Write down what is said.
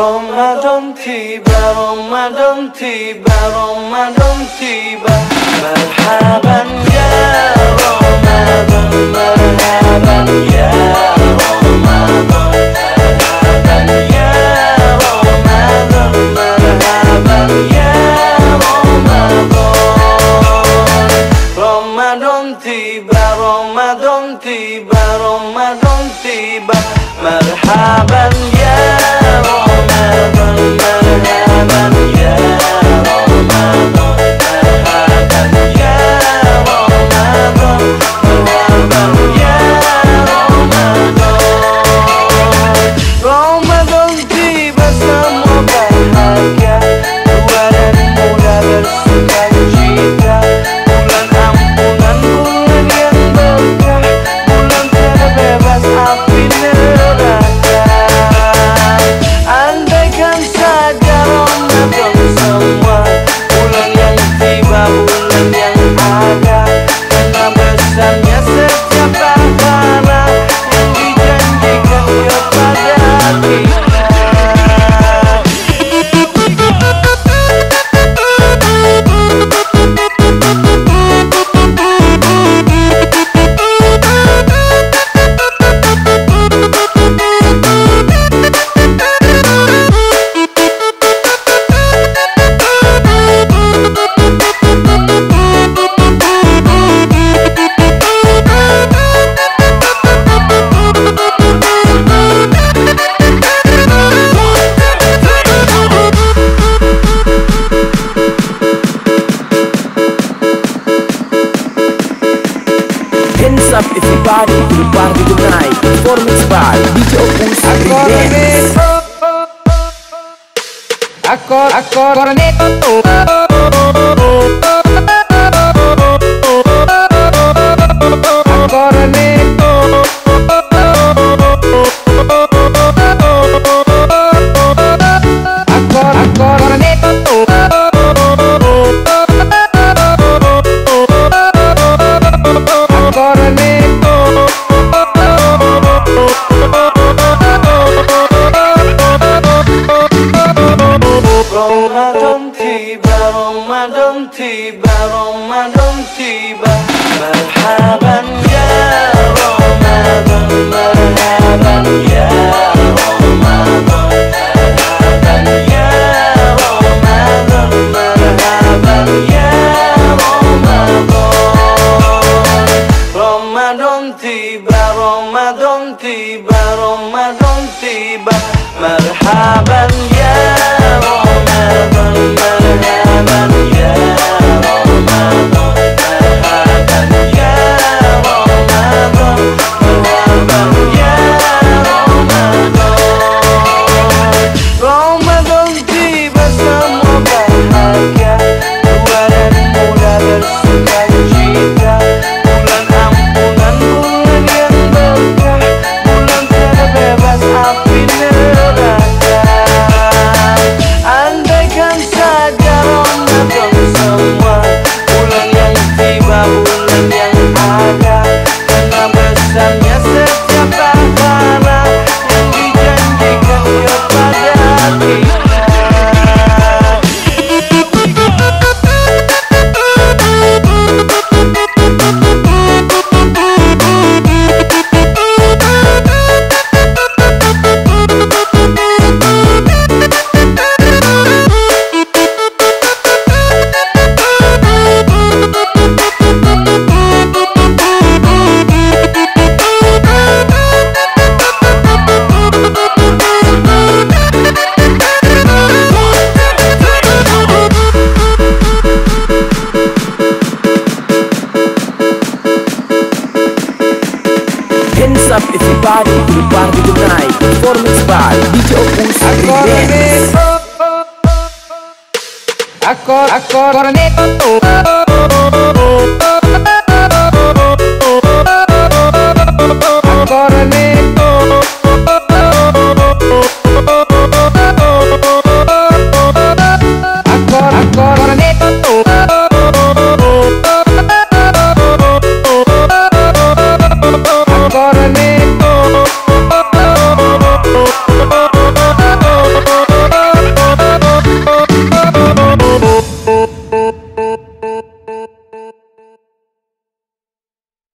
Ramadan tiba, Ramadan tiba, Ramadan tiba Marhaban ya Ramadan, marhaban ya Ramadan Marhaban ya Ramadan, marhaban ya Ramadan Ramadan tiba, Ramadan tiba, Party do Parque do Night Performance by DJ Opus Agora, agora, agora, Acorde, acorde, agora, Tiba, Ramadan tiba Marhaban ya Ramadan, marhaban ya Marhaban ya Ramadan, Marhaban ya Ramadan, everybody to the party tonight Performance by DJ Opus Remix Akor, akor, corneto Corneto